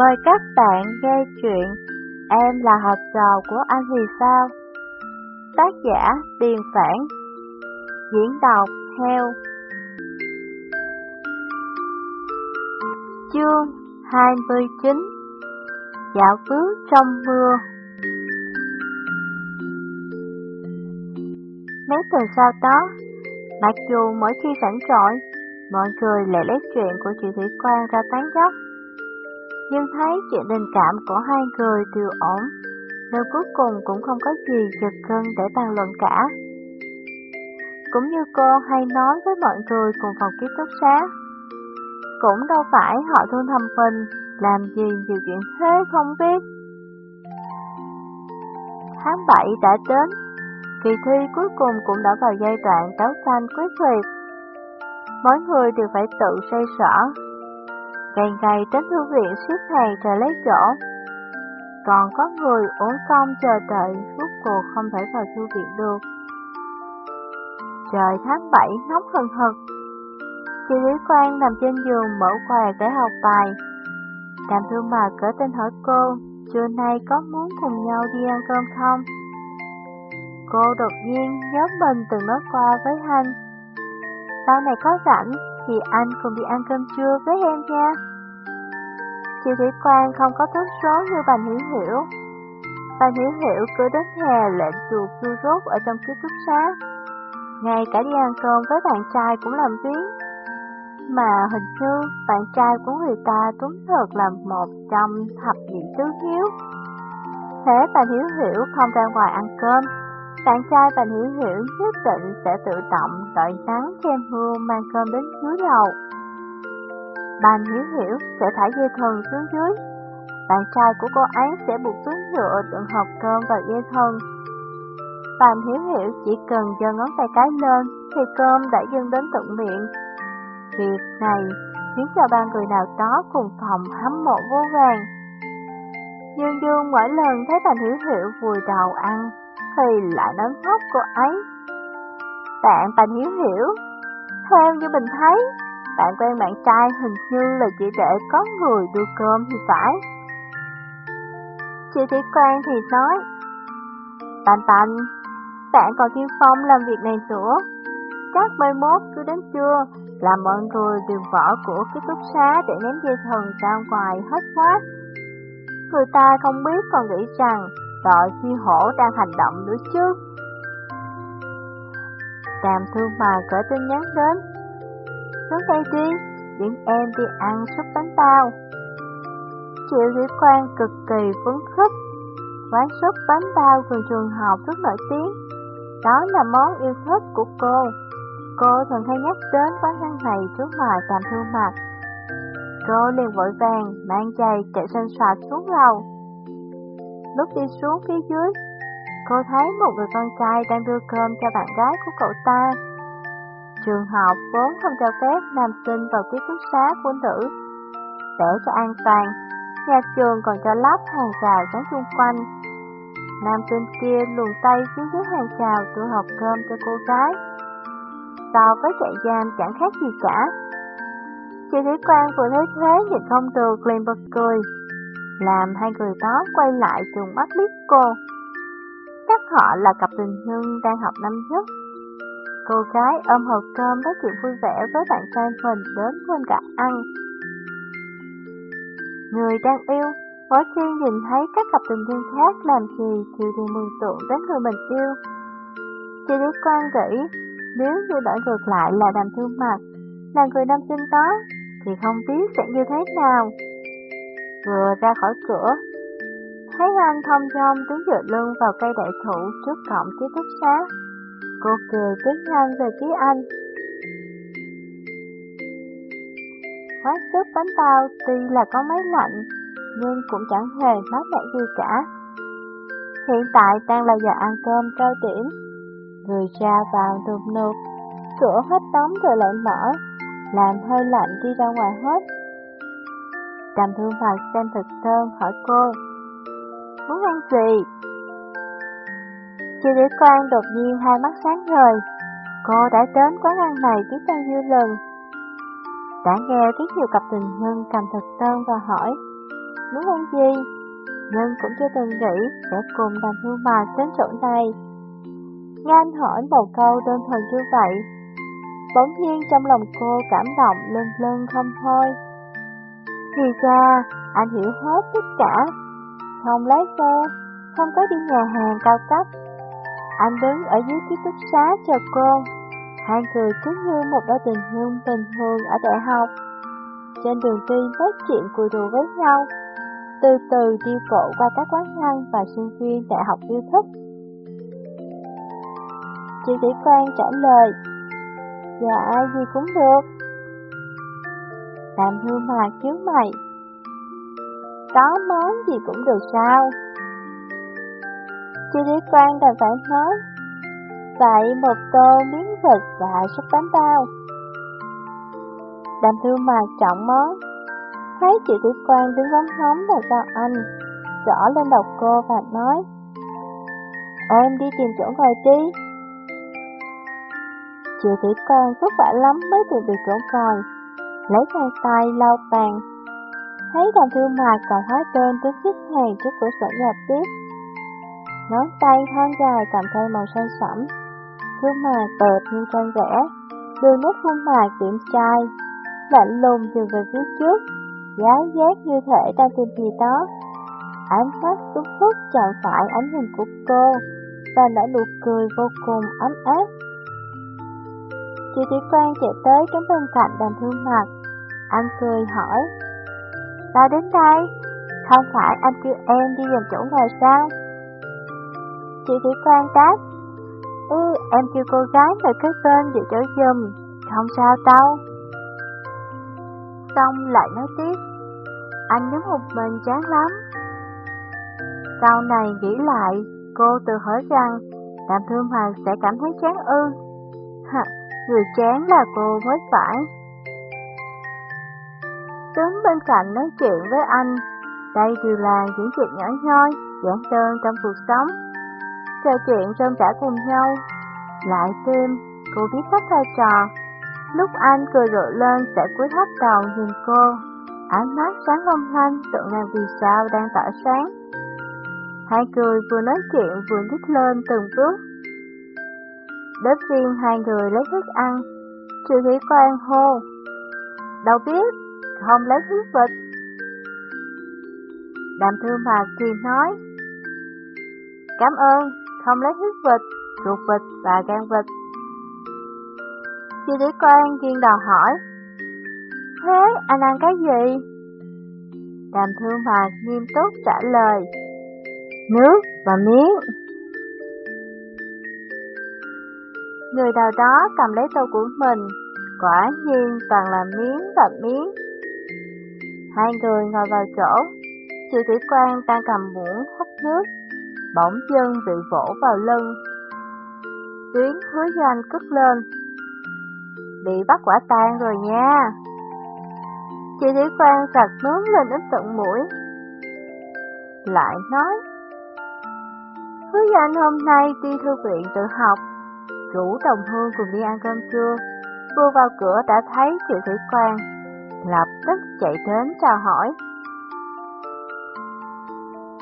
Mời các bạn nghe chuyện Em là học trò của anh thì sao? Tác giả Tiền Phản Diễn đọc Heo. Chương 29 Dạo bước trong mưa. Mấy tuần sau đó, mặc dù mỗi khi rảnh rỗi, mọi người lại lấy chuyện của chị Thủy Quang ra tán dốc nhưng thấy chuyện tình cảm của hai người đều ổn, nên cuối cùng cũng không có gì giật gân để bàn luận cả. Cũng như cô hay nói với mọi người cùng phòng ký túc xá, cũng đâu phải họ thương thầm mình, làm gì nhiều chuyện thế không biết. Tháng 7 đã đến, kỳ thi cuối cùng cũng đã vào giai đoạn đấu tranh quyết liệt. Mỗi người đều phải tự xây sở, càng ngày đến thư viện xếp hàng chờ lấy chỗ. Còn có người uống công chờ đợi, rút cuộc không thể vào thư viện được. Trời tháng 7 nóng hừng hực. Chị Lý Quang nằm trên giường mở quà để học bài. Đàm thương mà cỡ tên hỏi cô, trưa nay có muốn cùng nhau đi ăn cơm không? Cô đột nhiên nhớ mình từng nói qua với anh. Sau này có rảnh thì anh cùng đi ăn cơm trưa với em nha. Chị Thủy Quang không có tốt số như bà Hiểu Hiểu. Bà Hiểu Hiểu cứ đến hè lệnh chuột chu rốt ở trong ký túc xá. Ngay cả đi ăn cơm với bạn trai cũng làm tiếng. Mà hình như bạn trai của người ta đúng thật là một trong thập nhị tứ hiếu. Thế bà Hiểu Hiểu không ra ngoài ăn cơm, bạn trai và Hiểu Hiểu nhất định sẽ tự động đợi nắng che mưa mang cơm đến dưới lầu. Bạn Hiểu Hiểu sẽ thả dây thần xuống dưới. Bạn trai của cô ấy sẽ buộc túi nhựa đựng hộp cơm vào dây thần. Bạn Hiểu Hiểu chỉ cần giơ ngón tay cái lên thì cơm đã dâng đến tận miệng. Việc này khiến cho ba người nào đó cùng phòng hâm mộ vô vàng. Dương Dương mỗi lần thấy bạn Hiểu Hiểu vùi đầu ăn thì lại nắm tóc cô ấy. Bạn bạn hiếu Hiểu, theo như mình thấy, bạn quen bạn trai hình như là chỉ để có người đưa cơm thì phải. Chị Thị Quang thì nói, Bành bành, bạn còn Thiên phong làm việc này nữa. Chắc mai mốt cứ đến trưa là mọi người đều vỏ của ký túc xá để ném dây thần ra ngoài hết quá. Người ta không biết còn nghĩ rằng đội chi hổ đang hành động nữa chứ. Đàm thương mà gửi tin nhắn đến, xuống đây đi, dẫn em đi ăn súp bánh bao. Triệu Thủy Quang cực kỳ phấn khích. Quán súp bánh bao gần trường học rất nổi tiếng. Đó là món yêu thích của cô. Cô thường hay nhắc đến quán ăn này trước mặt tạm thương mặt. Cô liền vội vàng mang giày chạy xanh xoạc xuống lầu. Lúc đi xuống phía dưới, cô thấy một người con trai đang đưa cơm cho bạn gái của cậu ta. Trường học vốn không cho phép nam sinh vào ký túc xá của nữ. Để cho an toàn, nhà trường còn cho lắp hàng rào chắn xung quanh. Nam sinh kia luồn tay xuống dưới hàng rào tự học cơm cho cô gái. So với trại giam chẳng khác gì cả. Chị Thủy Quang vừa thấy thế thì không được liền bật cười, làm hai người đó quay lại trường mắt liếc cô. Chắc họ là cặp tình nhân đang học năm nhất Cô gái ôm hộp cơm nói chuyện vui vẻ với bạn trai mình đến quên cả ăn. Người đang yêu, mỗi khi nhìn thấy các cặp tình nhân khác làm gì thì đều mừng tượng đến người mình yêu. Chị lý quan nghĩ, nếu như đổi ngược lại là đàm thương mặt, là người nam sinh đó, thì không biết sẽ như thế nào. Vừa ra khỏi cửa, thấy anh thông dong đứng dựa lưng vào cây đại thụ trước cổng ký túc xá. Cô cười tiến nhanh về phía anh. Hóa sức bánh bao tuy là có máy lạnh, nhưng cũng chẳng hề mát mẻ gì cả. Hiện tại đang là giờ ăn cơm cao điểm. Người ra vào nụp nụp, cửa hết đóng rồi lại mở, làm hơi lạnh đi ra ngoài hết. Đàm thương mặt xem thực đơn hỏi cô, muốn ăn gì? Chị đứa con đột nhiên hai mắt sáng ngời. Cô đã đến quán ăn này biết bao nhiêu lần. Đã nghe tiếng nhiều cặp tình nhân cầm thực đơn và hỏi muốn ăn gì, nhưng cũng chưa từng nghĩ sẽ cùng đàm thương mạc đến chỗ này. Nghe anh hỏi một câu đơn thuần như vậy, bỗng nhiên trong lòng cô cảm động lưng lưng không thôi. Thì ra, anh hiểu hết tất cả, không lái xe, không có đi nhà hàng cao cấp. Anh đứng ở dưới ký túc xá chờ cô, hai người cứ như một đôi tình hương bình thường ở đại học. Trên đường đi nói chuyện cười đùa với nhau, từ từ đi bộ qua các quán ăn và sinh viên đại học yêu thích. Chị sĩ quan trả lời, dạ gì cũng được. Đàm hương mà cứu mày, có món gì cũng được sao? Chị Lý Quang đành phải nói, vậy một tô miếng thịt và súp bánh bao. Đàm thương mà chọn món, thấy chị Lý Quang đứng ngóng ngóng vào sau anh, gõ lên đầu cô và nói, Em đi tìm chỗ ngồi đi. Chị Lý Quang vất vả lắm mới tìm được chỗ ngồi, lấy khăn tay lau bàn. Thấy đàn thương mại còn hóa tên trước chiếc hàng trước cửa sổ nhà tiếp. Ngón tay thon dài cầm cây màu xanh sẫm, gương mặt tợt như tranh vẽ, đưa nút khuôn mặt kiểm trai, lạnh lùng dừng về phía trước, giá giác như thể đang tìm gì đó. Ánh mắt túc túc chạm phải ánh nhìn của cô, và nở nụ cười vô cùng ấm áp. Chị Thủy Quang chạy tới đứng bên cạnh đàm thương mặt, anh cười hỏi, Sao đến đây? Không phải anh kêu em đi dành chỗ ngồi sao? Chị Thủy Quang đáp, Ừ, em kêu cô gái người cái tên giữ chỗ giùm không sao đâu. Xong lại nói tiếp, anh đứng một mình chán lắm. Sau này nghĩ lại, cô tự hỏi rằng Đàm Thương Hoàng sẽ cảm thấy chán ư. Hả, người chán là cô mới phải. Đứng bên cạnh nói chuyện với anh, đây đều là những chuyện nhỏ nhoi, giản đơn trong cuộc sống. Trò chuyện trong cả cùng nhau, lại thêm, cô biết cách thay trò. Lúc anh cười rộ lên sẽ cúi thấp đầu nhìn cô, ánh mắt sáng long lanh tượng ngàn vì sao đang tỏa sáng. Hai người vừa nói chuyện vừa nhích lên từng bước. Bếp riêng hai người lấy thức ăn, Triệu Thủy Quan hô. Đâu biết, không lấy huyết vịt. Đàm thương bà thì nói. Cảm ơn, không lấy huyết vịt, ruột vịt và gan vịt. Chị Thủy Quan nghiêng đầu hỏi. Thế anh ăn cái gì? Đàm thương bà nghiêm túc trả lời. Nước và miếng. Người nào đó cầm lấy tô của mình, quả nhiên toàn là miếng và miếng. Hai người ngồi vào chỗ, Triệu Thủy Quan đang cầm muỗng hút nước, bỗng chân bị vỗ vào lưng. Tuyến hứa doanh cất lên. Bị bắt quả tang rồi nha. Chị Thủy Quan sạch nướng lên đến tận mũi. Lại nói, Hứa doanh hôm nay đi thư viện tự học, rủ đồng hương cùng đi ăn cơm trưa. Vừa vào cửa đã thấy Triệu Thủy quang lập tức chạy đến chào hỏi.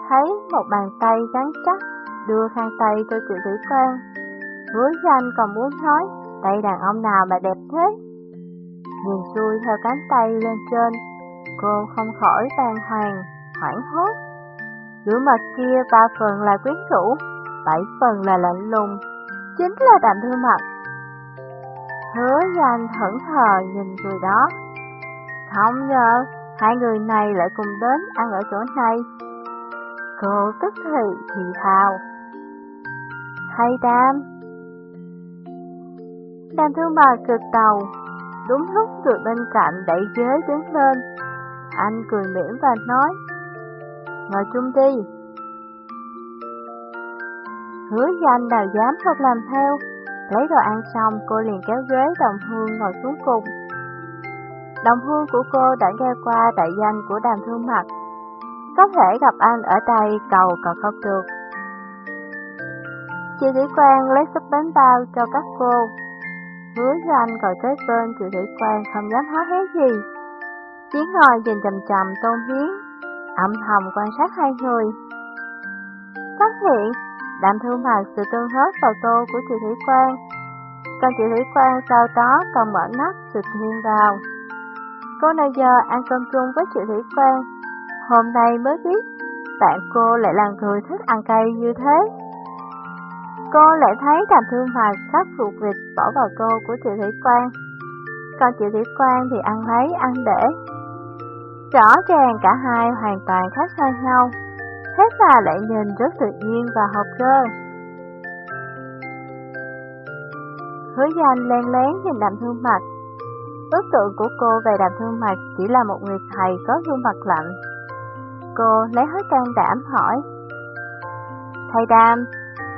Thấy một bàn tay rắn chắc, đưa khăn tay cho triệu thủy quan. Hứa danh còn muốn nói, tay đàn ông nào mà đẹp thế? Nhìn xuôi theo cánh tay lên trên, cô không khỏi bàng hoàng, hoảng hốt. Gương mặt kia ba phần là quyến rũ, bảy phần là lạnh lùng, chính là đạm thương mặt. Hứa danh thẫn thờ nhìn người đó, không ngờ, hai người này lại cùng đến ăn ở chỗ này. Cô tức thì thì thào. Hay đam. Đam thương bà cực đầu, đúng lúc người bên cạnh đẩy ghế đứng lên. Anh cười mỉm và nói, ngồi chung đi. Hứa danh nào dám không làm theo, lấy đồ ăn xong cô liền kéo ghế đồng hương ngồi xuống cùng. Đồng hương của cô đã nghe qua đại danh của đàm thương mặt. Có thể gặp anh ở đây cầu còn không được. Chị Thủy Quang lấy súp bánh bao cho các cô. Hứa anh ngồi kế bên chị Thủy Quang không dám hó hé gì. Chỉ ngồi nhìn chầm chầm tôn hiến. âm thầm quan sát hai người. Phát hiện, đàm thương mặt sự tương hớt vào tô của chị Thủy Quang. Còn chị Thủy Quang sau đó còn mở nắp sự thiên vào. Cô nào giờ ăn cơm chung với chị Thủy Quang, hôm nay mới biết bạn cô lại là người thích ăn cay như thế. Cô lại thấy đàm thương mặt cắt ruột vịt bỏ vào tô của chị Thủy Quang. Còn chị Thủy Quang thì ăn lấy ăn để. Rõ ràng cả hai hoàn toàn khác xa nhau, thế mà lại nhìn rất tự nhiên và hợp cơ. Hứa danh len lén nhìn đàm thương mạch Ước tượng của cô về đàm thương mặt chỉ là một người thầy có gương mặt lạnh. Cô lấy hết can đảm hỏi. Thầy đàm,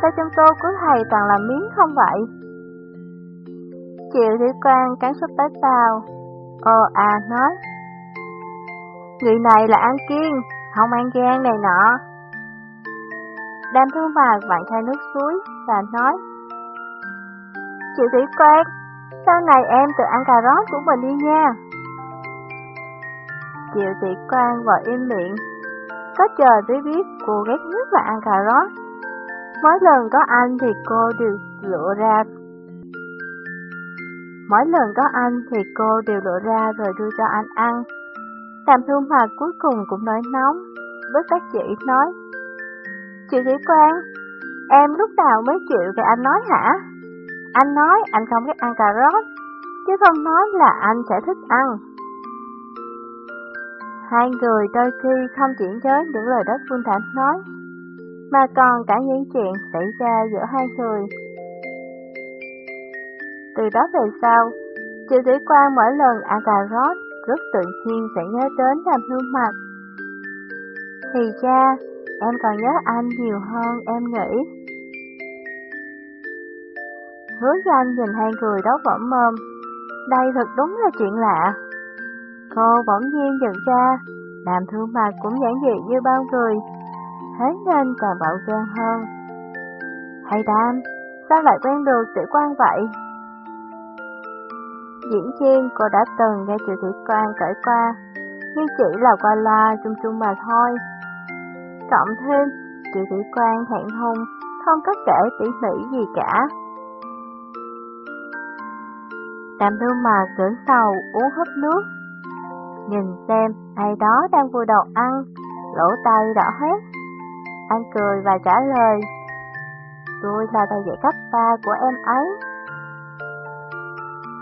sao trong tô của thầy toàn là miếng không vậy? Triệu Thủy Quang cắn xúc tới vào. Ồ à nói. Người này là ăn kiêng, không ăn gan này nọ. Đam thương bà vặn chai nước suối và nói. triệu Thủy Quang, sau này em tự ăn cà rốt của mình đi nha. Triệu thị Quang vội im miệng. Có chờ mới biết cô ghét nhất là ăn cà rốt. Mỗi lần có anh thì cô đều lựa ra Mỗi lần có anh thì cô đều lựa ra rồi đưa cho anh ăn. Đàm thương hòa cuối cùng cũng nói nóng, với các chị nói. Chị Thủy Quang, em lúc nào mới chịu về anh nói hả? Anh nói anh không thích ăn cà rốt, chứ không nói là anh sẽ thích ăn. Hai người đôi khi không chỉ giới những lời đất Phương Thạnh nói, mà còn cả những chuyện xảy ra giữa hai người. Từ đó về sau, Triệu Thủy Quang mỗi lần ăn cà rốt rất tự nhiên sẽ nhớ đến làm hương mặt. Thì ra, em còn nhớ anh nhiều hơn em nghĩ. Hứa danh nhìn hai người đó vẫn mồm. Đây thật đúng là chuyện lạ. Cô bỗng nhiên nhận ra, làm thương mặt cũng giản dị như bao người. Thế nên càng bạo gan hơn. Thầy Đam, sao lại quen được sĩ quan vậy? diễn viên cô đã từng nghe chuyện Thị Quan kể qua, nhưng chỉ là qua loa chung chung mà thôi. Cộng thêm, Triệu Thị Quan thẹn thùng, không có kể tỉ mỉ gì cả. Đàm thương mà cưỡng sầu uống hấp nước. Nhìn xem, ai đó đang vui đầu ăn, lỗ tay đỏ hết. Anh cười và trả lời, tôi là thầy dạy cấp 3 của em ấy.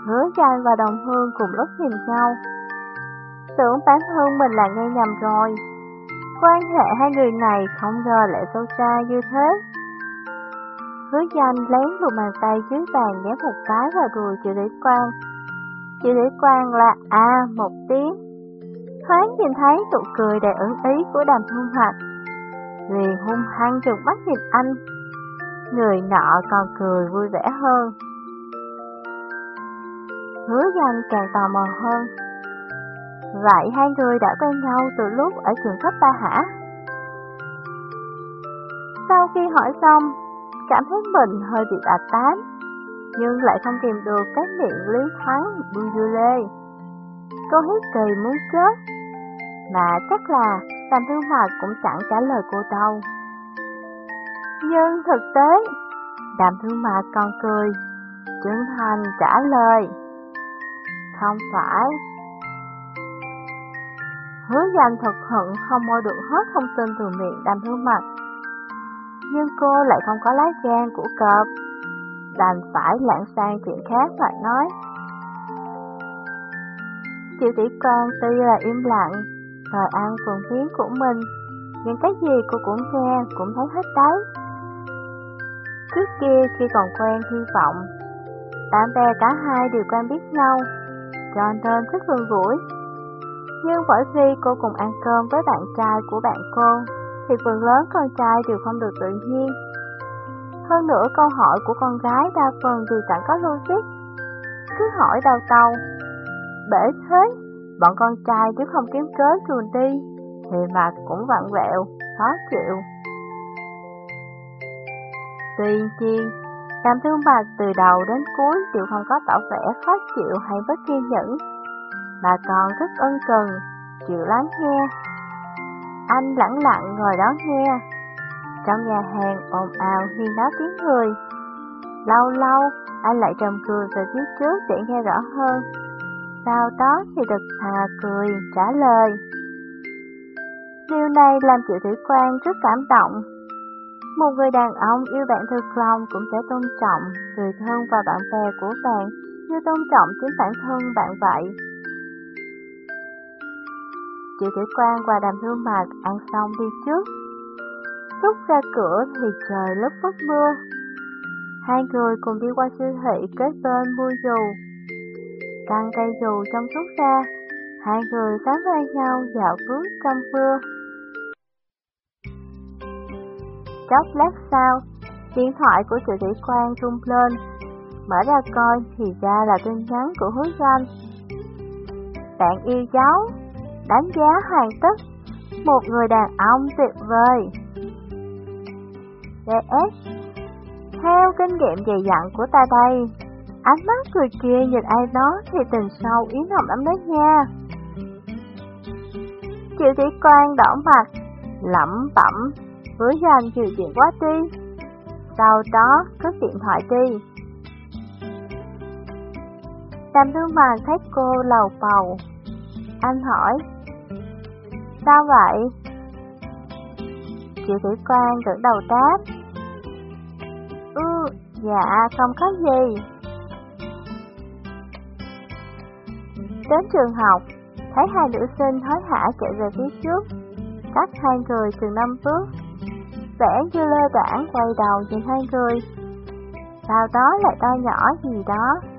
Hứa Tranh và Đồng Hương cùng lúc nhìn nhau. Tưởng bán hương mình là nghe nhầm rồi. Quan hệ hai người này không ngờ lại sâu xa như thế. Hứa danh lén lùi bàn tay dưới bàn ghé một cái vào đùi chị Lý Quang. Chị Lý Quang là a một tiếng. Thoáng nhìn thấy nụ cười đầy ẩn ý của đàm hung hoạch. Liền hung hăng trừng mắt nhìn anh. Người nọ còn cười vui vẻ hơn. Hứa danh càng tò mò hơn. Vậy hai người đã quen nhau từ lúc ở trường cấp ba hả? Sau khi hỏi xong, cảm thấy mình hơi bị đạp tán, nhưng lại không tìm được cái miệng lý thắng bu dư lê. Cô hít kỳ muốn chết, mà chắc là Đàm Thương Hoạt cũng chẳng trả lời cô đâu. Nhưng thực tế, Đàm Thương Mạc còn cười, chân thành trả lời. Không phải. Hứa danh thật hận không mua được hết thông tin từ miệng đàm thương mặt. Nhưng cô lại không có lá gan của cọp. Đành phải lãng sang chuyện khác lại nói. Triệu tỷ quan tuy là im lặng, rồi ăn phần phiến của mình, nhưng cái gì cô cũng nghe, cũng thấy hết đấy. Trước kia khi còn quen hy vọng, bạn bè cả hai đều quen biết nhau, cho nên rất gần gũi. Nhưng bởi vì cô cùng ăn cơm với bạn trai của bạn cô, thì phần lớn con trai đều không được tự nhiên. Hơn nữa câu hỏi của con gái đa phần đều chẳng có logic, cứ hỏi đau tàu. Bể thế, bọn con trai chứ không kiếm cớ chuồn đi, thì mặt cũng vặn vẹo, khó chịu. Tuy nhiên, Đàm thương bà từ đầu đến cuối đều không có tỏ vẻ khó chịu hay bất kiên nhẫn, mà còn rất ân cần, chịu lắng nghe anh lặng lặng ngồi đó nghe. Trong nhà hàng ồn ào huyên náo tiếng người. Lâu lâu, anh lại trầm cười về phía trước để nghe rõ hơn. Sau đó thì đực thà cười, trả lời. Điều này làm chị Thủy Quang rất cảm động. Một người đàn ông yêu bạn thực lòng cũng sẽ tôn trọng người thân và bạn bè của bạn như tôn trọng chính bản thân bạn vậy. Chị Thủy Quang và Đàm hương Mạc ăn xong đi trước. Lúc ra cửa thì trời lúc bất mưa. Hai người cùng đi qua siêu thị kế bên mua dù. Căng cây dù trong suốt ra, hai người tán vai nhau dạo bước trong mưa. Chốc lát sau, điện thoại của chị Thủy Quang rung lên. Mở ra coi thì ra là tin nhắn của hứa danh. Bạn yêu cháu, đánh giá hoàn tất, một người đàn ông tuyệt vời. DS Theo kinh nghiệm dày dặn của ta đây, ánh mắt người kia nhìn ai đó thì tình sâu ý nồng lắm đấy nha. Triệu Thủy quan đỏ mặt, lẩm bẩm hứa dành trừ chuyện quá đi. Sau đó, cất điện thoại đi. Đàm thương màn thấy cô lầu bầu. Anh hỏi, sao vậy? Chị Thủy Quang gật đầu đáp. Ừ, dạ, không có gì. Đến trường học, thấy hai nữ sinh hối hả chạy về phía trước, cách hai người chừng năm bước vẻ như lơ đảng quay đầu nhìn hai người. Sau đó lại to nhỏ gì đó.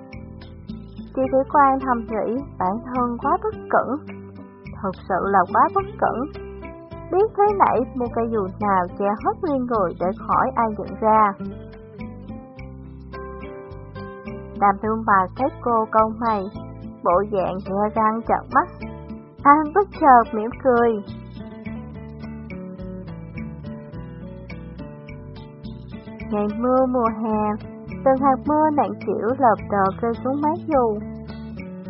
Chị Thủy Quang thầm nghĩ bản thân quá bất cẩn. Thật sự là quá bất cẩn. Biết thế nãy mua cây dù nào che hết nguyên người để khỏi ai nhận ra. Đàm thương bà thấy cô câu mày, bộ dạng nghe răng trợn mắt. Anh bất chợt mỉm cười. Ngày mưa mùa hè, từng hạt mưa nặng chịu lợp đợt rơi xuống mái dù.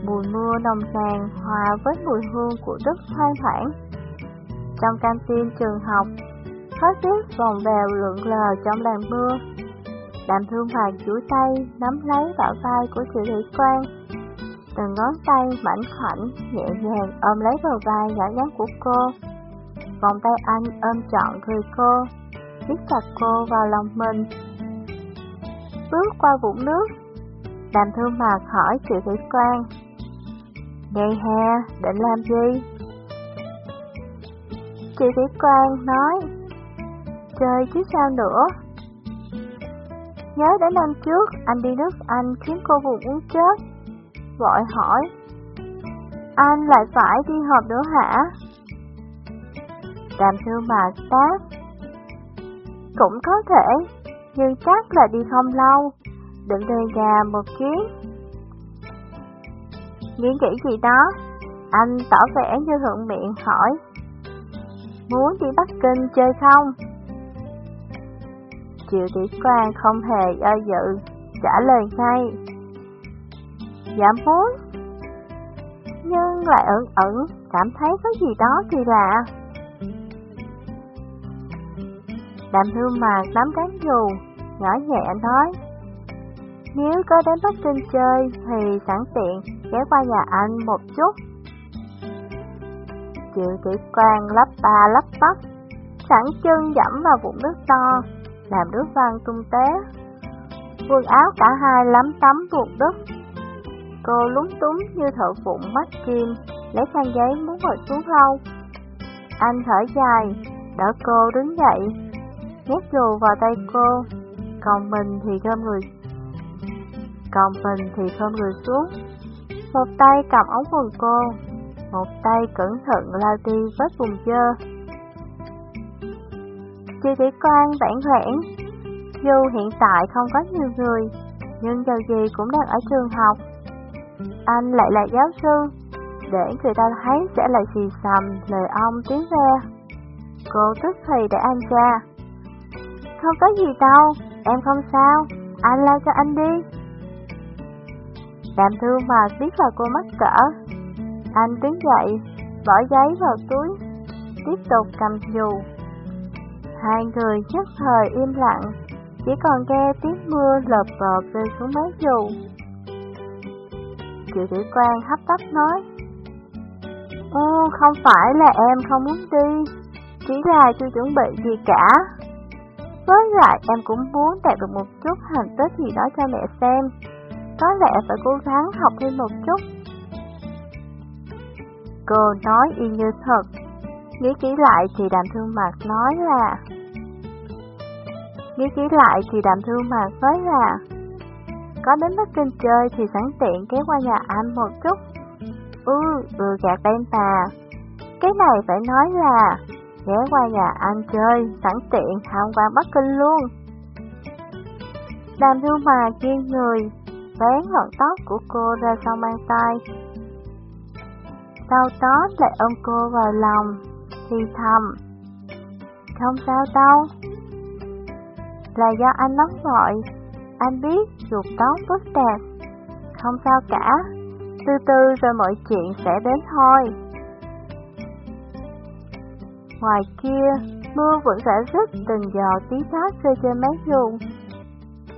Mùi mưa nồng nàn hòa với mùi hương của đất thoang thoảng. Trong canteen trường học, khói tiết vòng vèo lượn lờ trong làn mưa. Đàm thương hoàng chuỗi tay nắm lấy bả vai của chị Thủy Quang. Từng ngón tay mảnh khảnh, nhẹ nhàng ôm lấy vào vai nhỏ nhắn của cô. Vòng tay anh ôm trọn người cô, siết chặt cô vào lòng mình. Bước qua vũng nước, đàm thương mạc hỏi chị Thủy Quang. Ngày hè, định làm gì? chị Thủy Quang nói, chơi chứ sao nữa. Nhớ đến năm trước, anh đi nước Anh khiến cô buồn muốn chết. Vội hỏi, anh lại phải đi họp nữa hả? Đàm thư mà tác, cũng có thể, nhưng chắc là đi không lâu, đừng về nhà một chuyến. Nghĩ kỹ gì đó, anh tỏ vẻ như thuận miệng hỏi, muốn đi Bắc Kinh chơi không? Triệu Tỷ Quang không hề do dự, trả lời ngay. Dạ muốn, nhưng lại ẩn ẩn cảm thấy có gì đó kỳ lạ. Đàm thương mạc nắm cán dù, nhỏ nhẹ nói. Nếu có đến Bắc Kinh chơi thì sẵn tiện ghé qua nhà anh một chút. Triệu chỉ quang lắp ba lắp bắp, sẵn chân dẫm vào vụn nước to, làm nước văng tung té. Quần áo cả hai lắm tắm vụn đất. Cô lúng túng như thợ phụng mắt kim, lấy khăn giấy muốn ngồi xuống lâu. Anh thở dài, đỡ cô đứng dậy, nhét dù vào tay cô, còn mình thì gom người còn mình thì không người xuống. Một tay cầm ống quần cô, một tay cẩn thận lao đi vết vùng dơ. Chị Thủy Quan bản hoãn, dù hiện tại không có nhiều người, nhưng dầu gì cũng đang ở trường học. Anh lại là giáo sư, để người ta thấy sẽ lại xì xầm lời ông tiếng ra. Cô tức thì để anh ra. Không có gì đâu, em không sao, anh lao cho anh đi. Đàm thương mà biết là cô mắc cỡ. Anh đứng dậy, bỏ giấy vào túi, tiếp tục cầm dù. Hai người nhất thời im lặng, chỉ còn nghe tiếng mưa lợp bợp rơi xuống mái dù. Triệu tử quan hấp tấp nói, Ừ, không phải là em không muốn đi, chỉ là chưa chuẩn bị gì cả. Với lại em cũng muốn đạt được một chút thành tích gì đó cho mẹ xem. Có lẽ phải cố gắng học thêm một chút. Cô nói y như thật. Nghĩ kỹ lại thì đàm thương mặt nói là Nghĩ kỹ lại thì đàm thương mặt nói là Có đến Bắc Kinh chơi thì sẵn tiện kéo qua nhà anh một chút Ừ, vừa gạt bên bà Cái này phải nói là ghé qua nhà anh chơi, sẵn tiện tham quan Bắc Kinh luôn. Đàm thương mà nghiêng người, vén ngọn tóc của cô ra sau mang tay. Sau đó lại ôm cô vào lòng, thì thầm. Không sao đâu. Là do anh nóng vội, anh biết ruột tóc phức tạp. Không sao cả, từ từ rồi mọi chuyện sẽ đến thôi. Ngoài kia, mưa vẫn rã rứt từng giọt tí thác rơi trên mái ruộng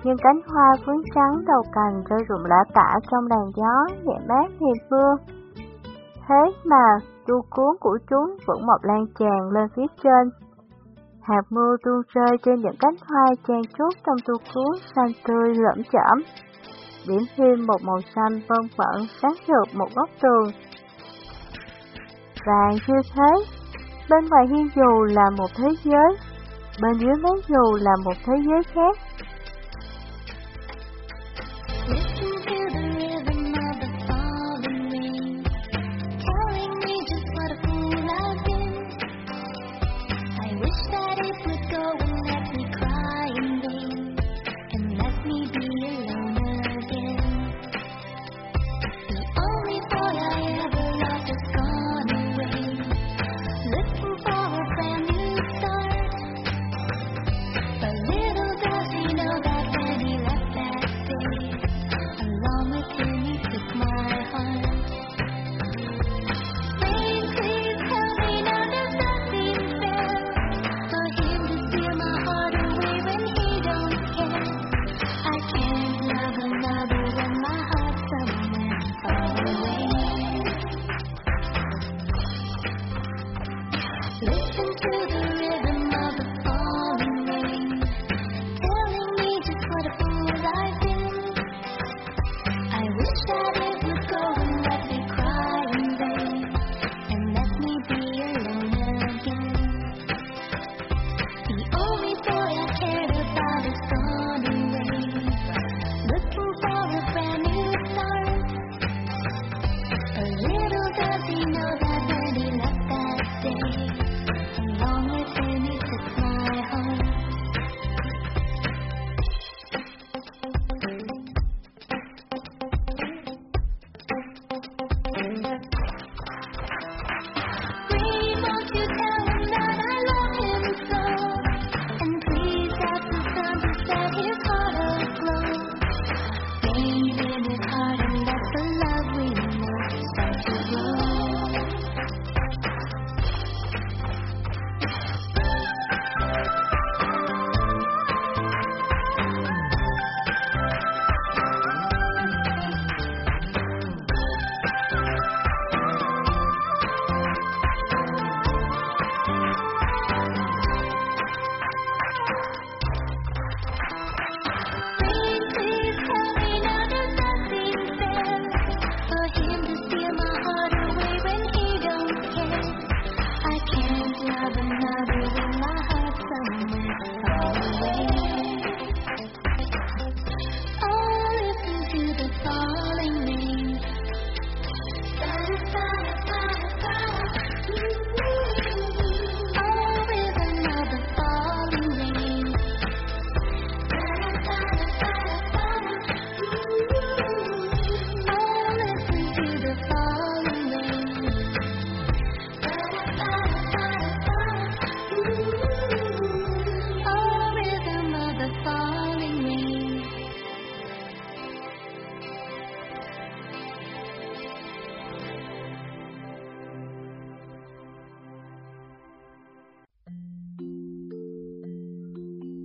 những cánh hoa phấn trắng đầu cành rơi rụng lã tả trong làn gió nhẹ mát hiền vương Thế mà, tu cuốn của chúng vẫn mọc lan tràn lên phía trên. Hạt mưa tuôn rơi trên những cánh hoa trang chút trong tu cuốn xanh tươi lẫm chởm. Điểm thêm một màu xanh vân vẩn sáng rực một góc tường. và như thế, Bên ngoài hiên dù là một thế giới, bên dưới mái dù là một thế giới khác.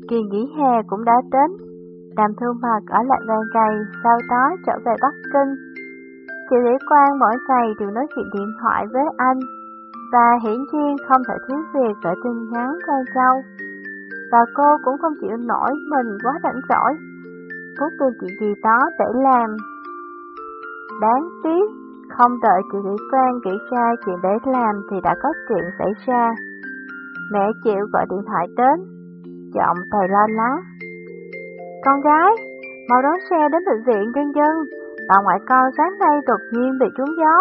Kỳ nghỉ hè cũng đã đến, Đàm Thư Mạc ở lại vàng cày, sau đó trở về Bắc Kinh. Chị Lý Quang mỗi ngày đều nói chuyện điện thoại với anh, và hiển nhiên không thể thiếu việc gửi tin nhắn cho châu. Và cô cũng không chịu nổi mình quá rảnh rỗi, muốn tìm chuyện gì đó để làm. Đáng tiếc, không đợi chị Lý Quang nghĩ ra chuyện để làm thì đã có chuyện xảy ra. Mẹ chịu gọi điện thoại đến, giọng đầy lo lắng. Con gái, mau đón xe đến bệnh viện nhân dân, bà ngoại con sáng nay đột nhiên bị trúng gió,